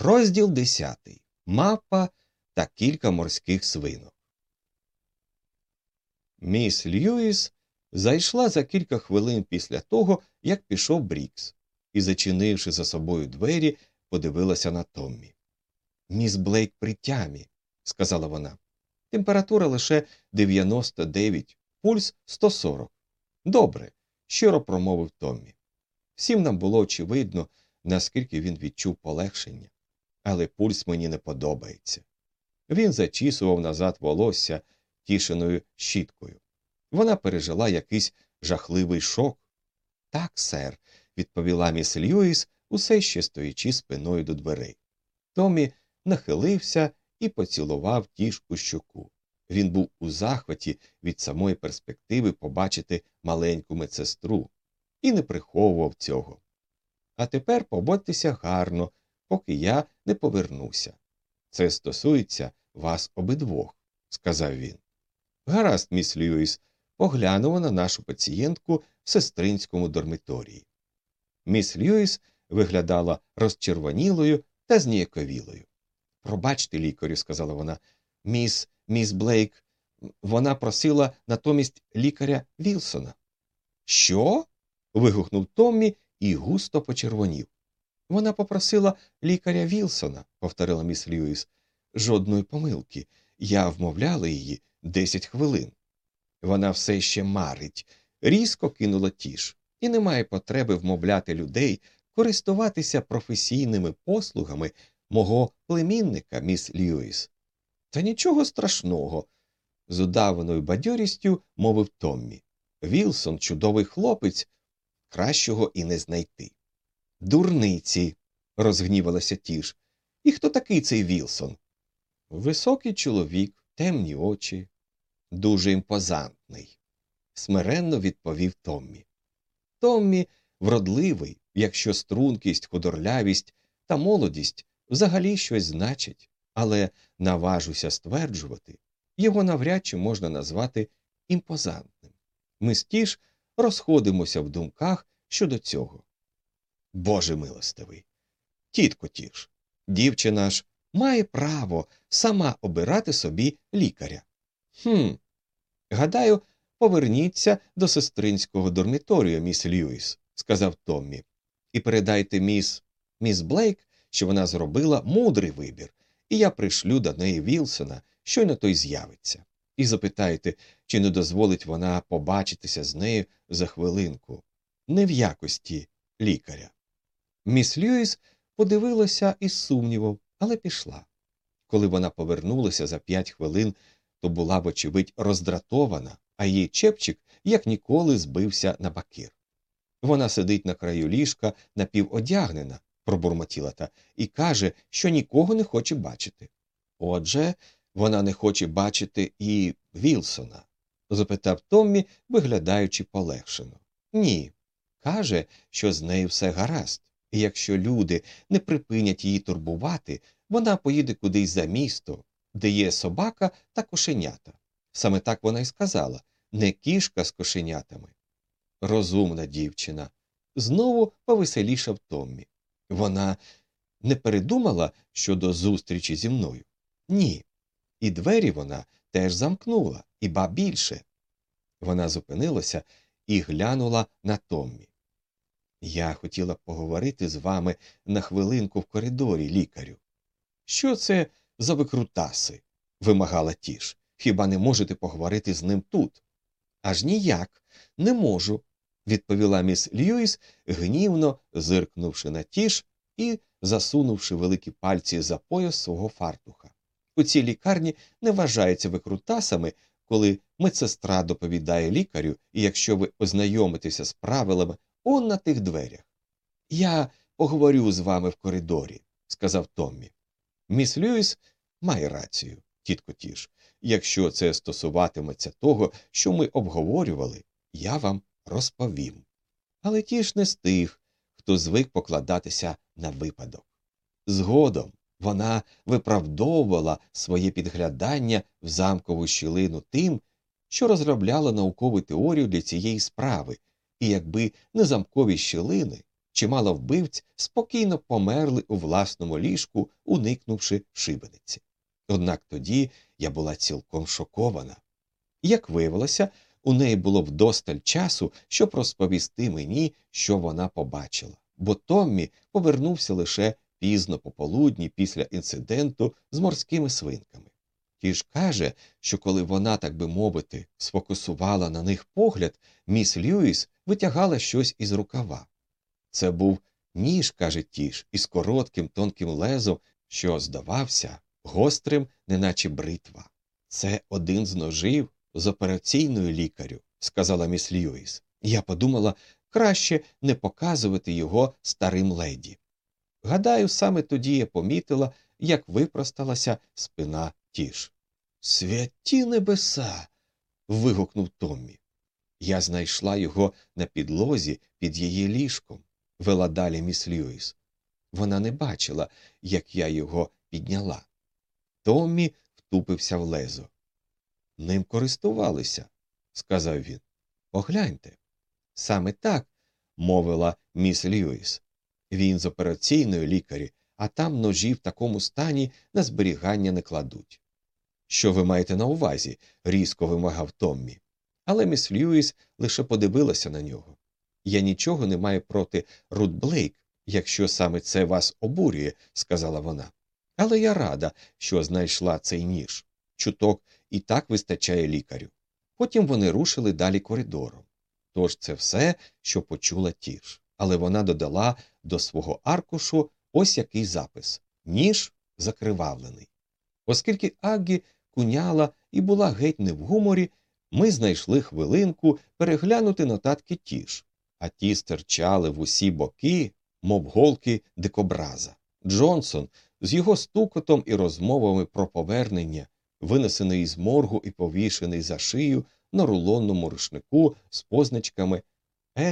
Розділ 10. Мапа та кілька морських свинок. Міс Льюіс зайшла за кілька хвилин після того, як пішов Брікс, і, зачинивши за собою двері, подивилася на Томмі. Міс Блейк при тямі, сказала вона. Температура лише 99, пульс 140. Добре, щиро промовив Томмі. Всім нам було очевидно, наскільки він відчув полегшення але пульс мені не подобається. Він зачісував назад волосся тішеною щіткою. Вона пережила якийсь жахливий шок. Так, сер, відповіла міс Льюіс, усе ще стоячи спиною до дверей. Томі нахилився і поцілував тішку щоку. Він був у захваті від самої перспективи побачити маленьку медсестру і не приховував цього. А тепер поводьтеся гарно, поки я не повернуся. Це стосується вас обидвох, сказав він. Гаразд, міс Льюіс, поглянемо на нашу пацієнтку в сестринському дормиторії. Міс Льюіс виглядала розчервонілою та зніяковілою. Пробачте, лікарю, сказала вона, міс міс Блейк, вона просила натомість лікаря Вілсона. Що? вигукнув Томмі і густо почервонів. Вона попросила лікаря Вілсона, повторила міс Льюіс. Жодної помилки. Я вмовляла її десять хвилин. Вона все ще марить, різко кинула тіш, і немає потреби вмовляти людей користуватися професійними послугами мого племінника, міс Льюіс. Та нічого страшного, з удаваною бадьорістю мовив Томмі. Вілсон чудовий хлопець, кращого і не знайти. Дурниці, розгнівалася тіш. І хто такий цей Вілсон? Високий чоловік, темні очі, дуже імпозантний, смиренно відповів Томмі. Томмі вродливий, якщо стрункість, худорлявість та молодість взагалі щось значать, але наважуся стверджувати, його навряд чи можна назвати імпозантним. Ми стіж розходимося в думках щодо цього. Боже милостивий. Тітко тіш, дівчина ж має право сама обирати собі лікаря. Хм. Гадаю, поверніться до сестринського дорміторію, міс Льюіс, сказав Томмі, і передайте міс міс Блейк, що вона зробила мудрий вибір, і я пришлю до неї Вілсона, щойно той з'явиться, і запитайте, чи не дозволить вона побачитися з нею за хвилинку, не в якості лікаря. Міс Льюіс подивилася із сумнівом, але пішла. Коли вона повернулася за п'ять хвилин, то була, вочевидь, роздратована, а її чепчик як ніколи збився на бакир. Вона сидить на краю ліжка напіводягнена, пробурмотіла та, і каже, що нікого не хоче бачити. Отже, вона не хоче бачити і Вілсона? запитав Томмі, виглядаючи полегшено. Ні. Каже, що з нею все гаразд. І якщо люди не припинять її турбувати, вона поїде кудись за місто, де є собака та кошенята. Саме так вона й сказала не кішка з кошенятами. Розумна дівчина. Знову повеселішав Томмі. Вона не передумала щодо зустрічі зі мною? Ні. І двері вона теж замкнула, і ба більше. Вона зупинилася і глянула на Томмі. Я хотіла поговорити з вами на хвилинку в коридорі, лікарю. Що це за викрутаси? вимагала тіш. Хіба не можете поговорити з ним тут? Аж ніяк, не можу, відповіла міс Льюіс, гнівно зиркнувши на тіш і засунувши великі пальці за пояс свого фартуха. У цій лікарні не вважаються викрутасами, коли медсестра доповідає лікарю, і якщо ви ознайомитеся з правилами он на тих дверях. Я поговорю з вами в коридорі, сказав Томмі. Міс Льюіс має рацію, тітко Тіш. Якщо це стосуватиметься того, що ми обговорювали, я вам розповім. Але тіш не з тих, хто звик покладатися на випадок. Згодом вона виправдовувала своє підглядання в замкову щілину тим, що розробляла наукову теорію для цієї справи і якби не замкові щілини, чимало вбивць спокійно померли у власному ліжку, уникнувши шибениці. Однак тоді я була цілком шокована. Як виявилося, у неї було вдосталь часу, щоб розповісти мені, що вона побачила, бо Томмі повернувся лише пізно пополудні після інциденту з морськими свинками. Ті ж каже, що коли вона, так би мовити, сфокусувала на них погляд, міс Льюіс витягала щось із рукава. Це був ніж, каже тіж, із коротким тонким лезом, що здавався гострим, неначе бритва. Це один з ножів з операційною лікарю, сказала міс Льюіс. Я подумала, краще не показувати його старим леді. Гадаю, саме тоді я помітила, як випросталася спина тіж. Святі небеса. вигукнув Томмі. Я знайшла його на підлозі під її ліжком, вела далі міс Льюіс. Вона не бачила, як я його підняла. Томмі втупився в лезо. Ним користувалися, сказав він. Погляньте. Саме так, мовила міс Льюіс. Він з операційної лікарі, а там ножі в такому стані на зберігання не кладуть. Що ви маєте на увазі? різко вимагав Томмі. Але міс Льюіс лише подивилася на нього. Я нічого не маю проти Рут Блейк, якщо саме це вас обурює, сказала вона. Але я рада, що знайшла цей ніж. Чуток і так вистачає лікарю. Потім вони рушили далі коридором. Тож це все, що почула тіж. Але вона додала до свого аркушу ось який запис ніж закривавлений. Оскільки Аггі куняла і була геть не в гуморі, ми знайшли хвилинку переглянути нотатки тіж, а ті стирчали в усі боки, мов голки дикобраза. Джонсон з його стукотом і розмовами про повернення, винесений з моргу і повішений за шию на рулонному рушнику з позначками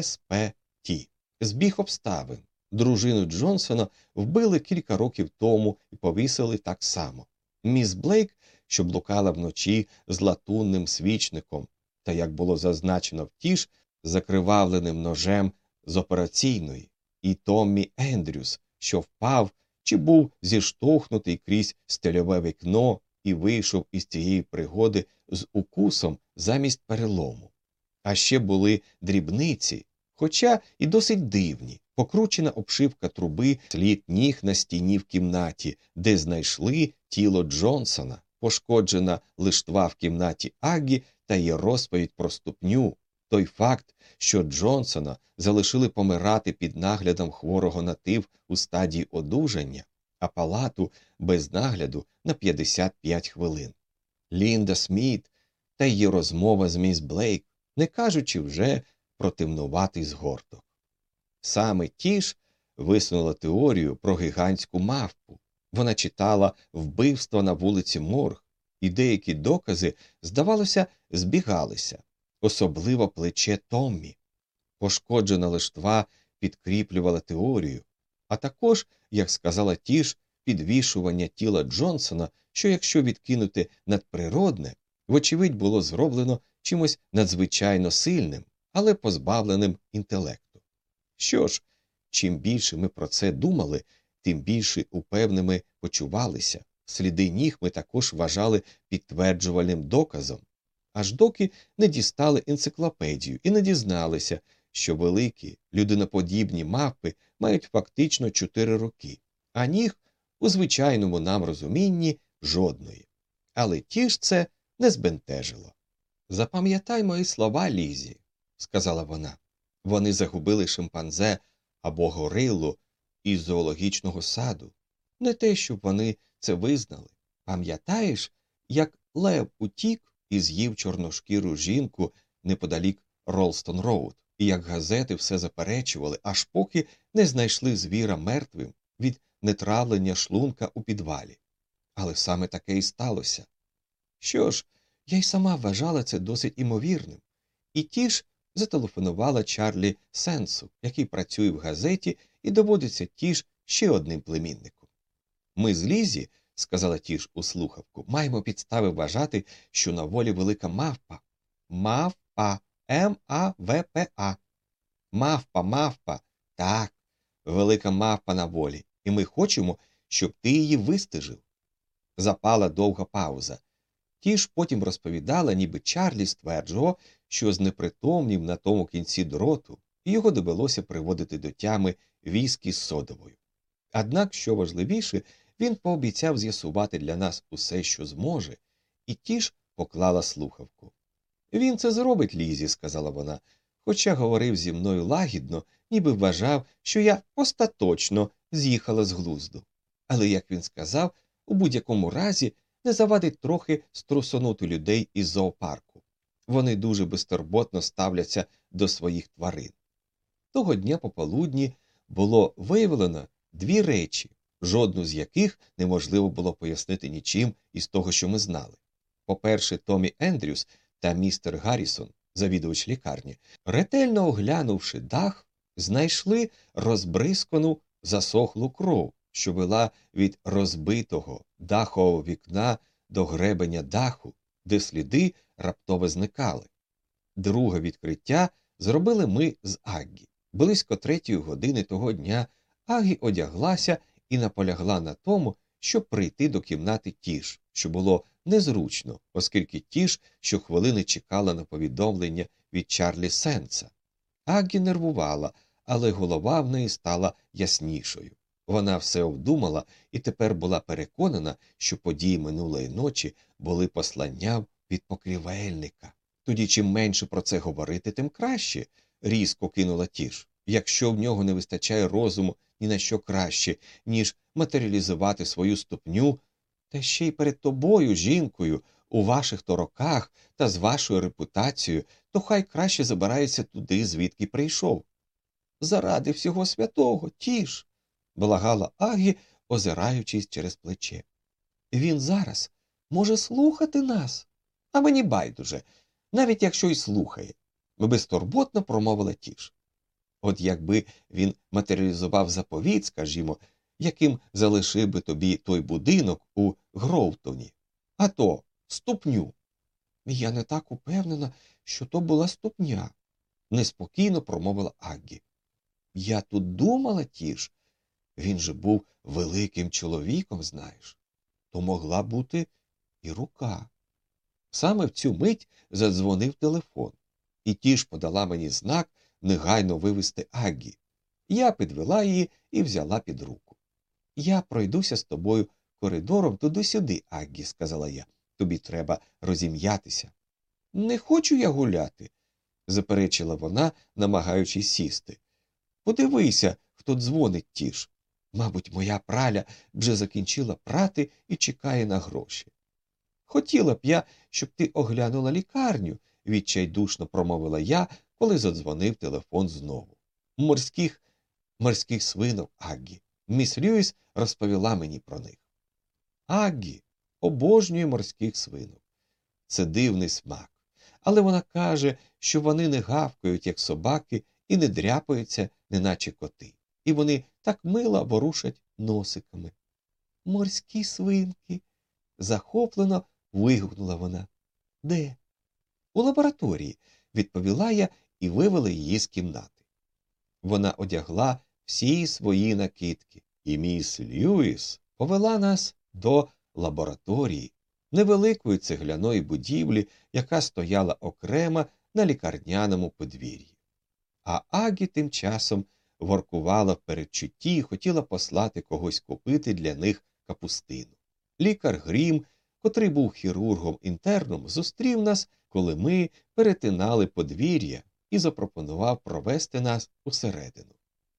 СПТ. Збіг обставин. Дружину Джонсона вбили кілька років тому і повісили так само. Міс Блейк, що блукала вночі з латунним свічником, та, як було зазначено втіш, закривавленим ножем з операційної, і Томмі Ендрюс, що впав чи був зіштовхнутий крізь стельове вікно і вийшов із цієї пригоди з укусом замість перелому. А ще були дрібниці, хоча і досить дивні, покручена обшивка труби, слід ніг на стіні в кімнаті, де знайшли тіло Джонсона, пошкоджена лиштва в кімнаті Аггі та її розповідь про ступню, той факт, що Джонсона залишили помирати під наглядом хворого на тив у стадії одужання, а палату без нагляду на 55 хвилин. Лінда Сміт та її розмова з міс Блейк, не кажучи вже про темнуватий згорток. Саме ті ж висунула теорію про гігантську мавпу. Вона читала вбивство на вулиці Морг, і деякі докази, здавалося, збігалися, особливо плече Томмі. Пошкоджена лиштва підкріплювала теорію, а також, як сказала Тіш, підвішування тіла Джонсона, що якщо відкинути надприродне, вочевидь було зроблено чимось надзвичайно сильним, але позбавленим інтелекту. Що ж, чим більше ми про це думали, тим більше упевненими почувалися. Сліди ніг ми також вважали підтверджувальним доказом, аж доки не дістали енциклопедію і не дізналися, що великі людиноподібні мавпи мають фактично чотири роки, а ніг у звичайному нам розумінні жодної. Але ті ж це не збентежило. Запам'ятай мої слова, Лізі, сказала вона. Вони загубили шимпанзе або горилу із зоологічного саду. Не те, щоб вони це визнали. Пам'ятаєш, як Лев утік і з'їв чорношкіру жінку неподалік Ролстон Роуд, і як газети все заперечували, аж поки не знайшли звіра мертвим від нетравлення шлунка у підвалі. Але саме таке і сталося. Що ж, я й сама вважала це досить імовірним, і ті ж зателефонувала Чарлі Сенсу, який працює в газеті і доводиться ті ж ще одним племінником. Ми з Лізі, сказала ті ж у слухавку, маємо підстави вважати, що на волі велика мавпа. Мавпа М А В П А. Мавпа, мавпа. Так, велика мавпа на волі, і ми хочемо, щоб ти її вистежив. Запала довга пауза. Ті ж потім розповідала, ніби Чарлі стверджував, що знепритомнів на тому кінці дроту, і його довелося приводити до тями віскі з содовою. Однак, що важливіше, він пообіцяв з'ясувати для нас усе, що зможе, і ті ж поклала слухавку. Він це зробить, Лізі, сказала вона, хоча говорив зі мною лагідно, ніби вважав, що я остаточно з'їхала з глузду. Але, як він сказав, у будь-якому разі не завадить трохи струсонути людей із зоопарку. Вони дуже безтурботно ставляться до своїх тварин. Того дня пополудні було виявлено дві речі, жодну з яких неможливо було пояснити нічим із того, що ми знали. По-перше, Томі Ендрюс та містер Гаррісон, завідувач лікарні, ретельно оглянувши дах, знайшли розбризкану засохлу кров, що вела від розбитого дахового вікна до гребеня даху, де сліди раптово зникали. Друге відкриття зробили ми з Аггі. Близько третьої години того дня Агі одяглася і наполягла на тому, щоб прийти до кімнати тіш, що було незручно, оскільки тіш щохвилини чекала на повідомлення від Чарлі Сенса. Агі нервувала, але голова в неї стала яснішою. Вона все обдумала і тепер була переконана, що події минулої ночі були посланням від покрівельника. Тоді чим менше про це говорити, тим краще, різко кинула тіш. Якщо в нього не вистачає розуму ні на що краще, ніж матеріалізувати свою ступню, та ще й перед тобою, жінкою, у ваших то роках та з вашою репутацією, то хай краще забирається туди, звідки прийшов. Заради всього святого, тіш. Благала Агі, озираючись через плече. Він зараз може слухати нас, а мені байдуже, навіть якщо й слухає, безтурботно промовила тіш. От якби він матеріалізував заповіт, скажімо, яким залишив би тобі той будинок у Гроутоні, а то ступню. Я не так упевнена, що то була ступня, неспокійно промовила Аггі. Я тут думала тіж. Він же був великим чоловіком, знаєш, то могла бути і рука. Саме в цю мить задзвонив телефон, і тіж подала мені знак негайно вивести Аггі. Я підвела її і взяла під руку. Я пройдуся з тобою коридором туди-сюди, Аггі, сказала я. Тобі треба розім'ятися. Не хочу я гуляти, заперечила вона, намагаючись сісти. Подивися, хто дзвонить тіж. Мабуть, моя праля вже закінчила прати і чекає на гроші. Хотіла б я, щоб ти оглянула лікарню, відчайдушно промовила я, коли задзвонив телефон знову. Морських морських свинок Аггі. Міс Льюіс розповіла мені про них. Аггі обожнює морських свинок. Це дивний смак. Але вона каже, що вони не гавкають, як собаки, і не дряпаються, неначе коти. І вони так мило ворушать носиками. Морські свинки. захоплено вигукнула вона. Де? У лабораторії, відповіла я і вивела її з кімнати. Вона одягла всі свої накидки, і міс Льюіс повела нас до лабораторії, невеликої цегляної будівлі, яка стояла окремо на лікарняному подвір'ї. А Агі тим часом воркувала в передчутті і хотіла послати когось купити для них капустину. Лікар Грім, котрий був хірургом інтерном, зустрів нас, коли ми перетинали подвір'я і запропонував провести нас усередину.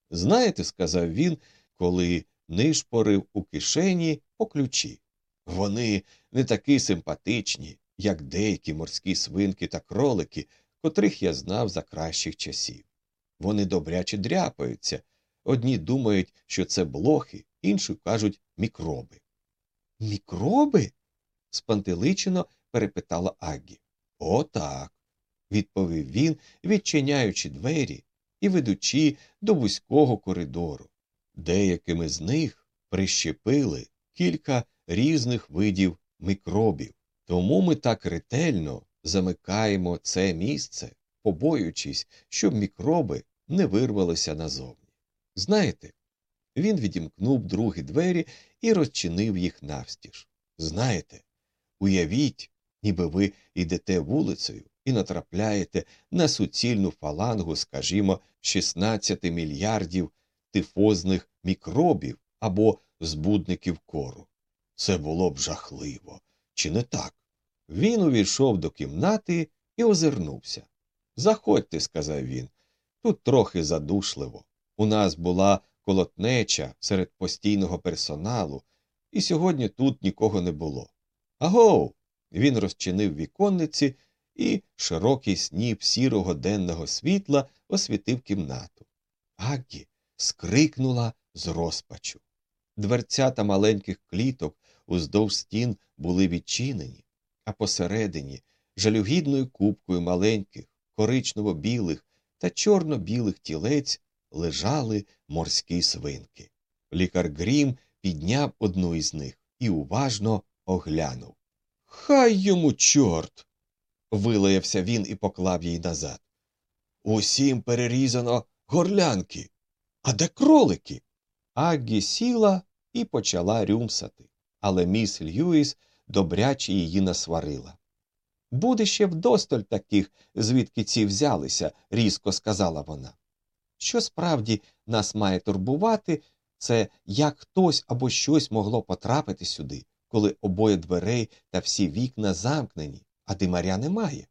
Знаєте, сказав він, коли нишпорив у кишені по ключі. Вони не такі симпатичні, як деякі морські свинки та кролики, котрих я знав за кращих часів. Вони добряче дряпаються. Одні думають, що це блохи, інші кажуть мікроби. Мікроби? спантеличено перепитала Аггі. «О, так», – відповів він, відчиняючи двері і ведучи до вузького коридору. Деякими з них прищепили кілька різних видів мікробів. Тому ми так ретельно замикаємо це місце, побоюючись, щоб мікроби не вирвалися назовні. Знаєте, Він відімкнув другі двері і розчинив їх навстіж. Знаєте, уявіть, ніби ви йдете вулицею і натрапляєте на суцільну фалангу, скажімо, 16 мільярдів тифозних мікробів або збудників кору. Це було б жахливо, чи не так? Він увійшов до кімнати і озирнувся. Заходьте, сказав він. Тут трохи задушливо. У нас була колотнеча серед постійного персоналу, і сьогодні тут нікого не було. Агов. Він розчинив віконниці, і широкий сніп сірого денного світла освітив кімнату. Аггі скрикнула з розпачу. Дверцята маленьких кліток уздовж стін були відчинені, а посередині жалюгідною купкою маленьких, коричнево-білих та чорно-білих тілець лежали морські свинки. Лікар Грім підняв одну із них і уважно оглянув. Хай йому чорт. вилаявся він і поклав їй назад. Усім перерізано горлянки. А де кролики? Аггі сіла і почала рюмсати, але міс Льюіс добряче її насварила. Буде ще вдосталь таких, звідки ці взялися, різко сказала вона. Що справді нас має турбувати, це як хтось або щось могло потрапити сюди, коли обоє дверей та всі вікна замкнені, а димаря немає.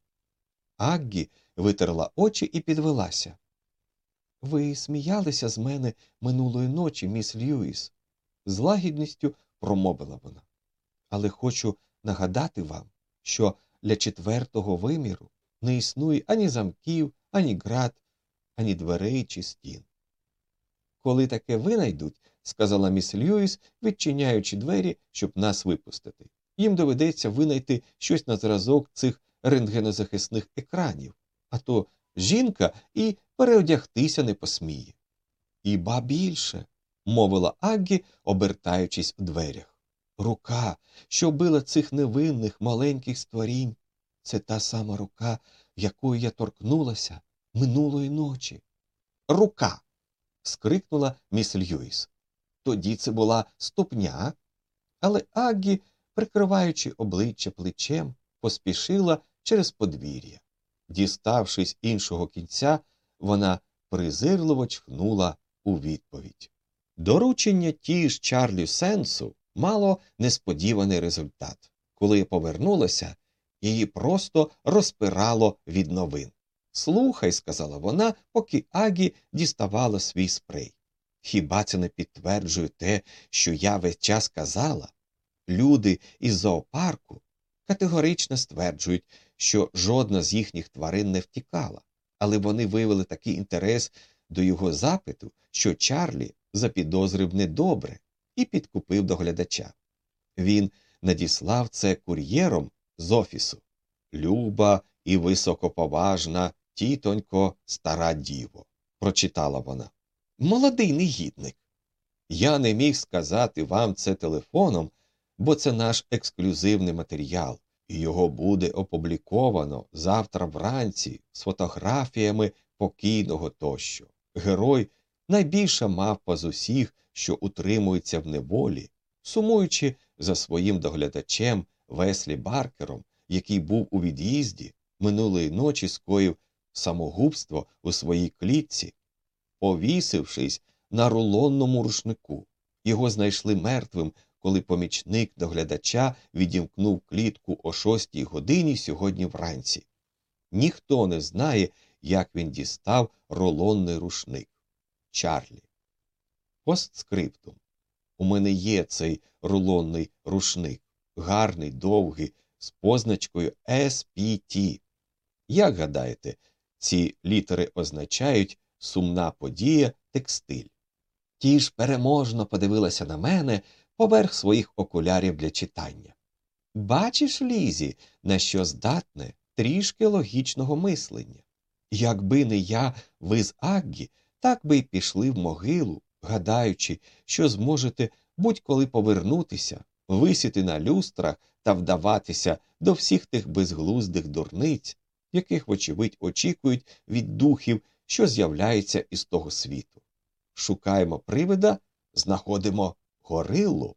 Аггі витерла очі і підвелася. Ви сміялися з мене минулої ночі, міс Льюіс, з лагідністю промовила вона. Але хочу нагадати вам, що для четвертого виміру не існує ані замків, ані град, ані дверей чи стін. Коли таке винайдуть, сказала міс Льюіс, відчиняючи двері, щоб нас випустити. Їм доведеться винайти щось на зразок цих рентгенозахисних екранів, а то жінка і переодягтися не посміє. І більше, мовила Аггі, обертаючись у дверях. Рука, що била цих невинних маленьких створінь, це та сама рука, якою я торкнулася минулої ночі. Рука. скрикнула міс Льюіс. Тоді це була ступня, але Аггі, прикриваючи обличчя плечем, поспішила через подвір'я. Діставшись іншого кінця, вона презирливо чхнула у відповідь. Доручення ті ж Чарлі Сенсу мало несподіваний результат. Коли повернулася, її просто розпирало від новин. Слухай, сказала вона, поки Агі діставала свій спрей. Хіба це не підтверджує те, що я весь час казала? Люди із зоопарку категорично стверджують, що жодна з їхніх тварин не втікала, але вони виявили такий інтерес до його запиту, що Чарлі запідозрив недобре і підкупив доглядача. Він надіслав це кур'єром з офісу. Люба і високоповажна тітонько, стара діво, прочитала вона. Молодий негідник. Я не міг сказати вам це телефоном, бо це наш ексклюзивний матеріал, і його буде опубліковано завтра вранці з фотографіями покійного тощо. Герой найбільша мавпа з усіх, що утримується в неволі, сумуючи за своїм доглядачем Веслі Баркером, який був у від'їзді, минулої ночі скоїв самогубство у своїй клітці, повісившись на рулонному рушнику. Його знайшли мертвим, коли помічник доглядача відімкнув клітку о шостій годині сьогодні вранці. Ніхто не знає, як він дістав рулонний рушник. Чарлі. Постскриптум. У мене є цей рулонний рушник, гарний, довгий, з позначкою SPT. Як гадаєте, ці літери означають сумна подія, текстиль. Ті ж переможно подивилася на мене поверх своїх окулярів для читання. Бачиш, Лізі, на що здатне трішки логічного мислення. Якби не я, ви з Аггі, так би й пішли в могилу, гадаючи, що зможете будь-коли повернутися, висіти на люстрах та вдаватися до всіх тих безглуздих дурниць, яких, вочевидь, очікують від духів, що з'являються із того світу. Шукаємо привида, знаходимо горилу.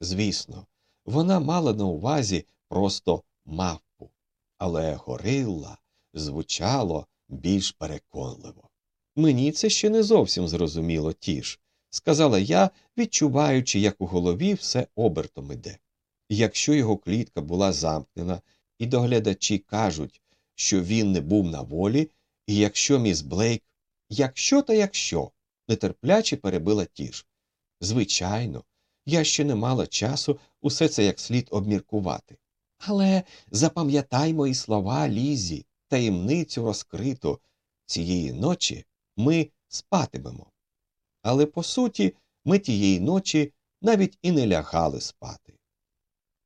Звісно, вона мала на увазі просто мавпу, але горилла звучало більш переконливо. Мені це ще не зовсім зрозуміло тіш, сказала я, відчуваючи, як у голові все обертом іде. Якщо його клітка була замкнена, і доглядачі кажуть, що він не був на волі, і якщо міс Блейк, якщо та якщо, нетерпляче перебила тіш. Звичайно, я ще не мала часу усе це як слід обміркувати. Але запам'ятай мої слова, Лізі, таємницю розкриту. Цієї ночі ми спатимемо. Але по суті, ми тієї ночі навіть і не лягали спати.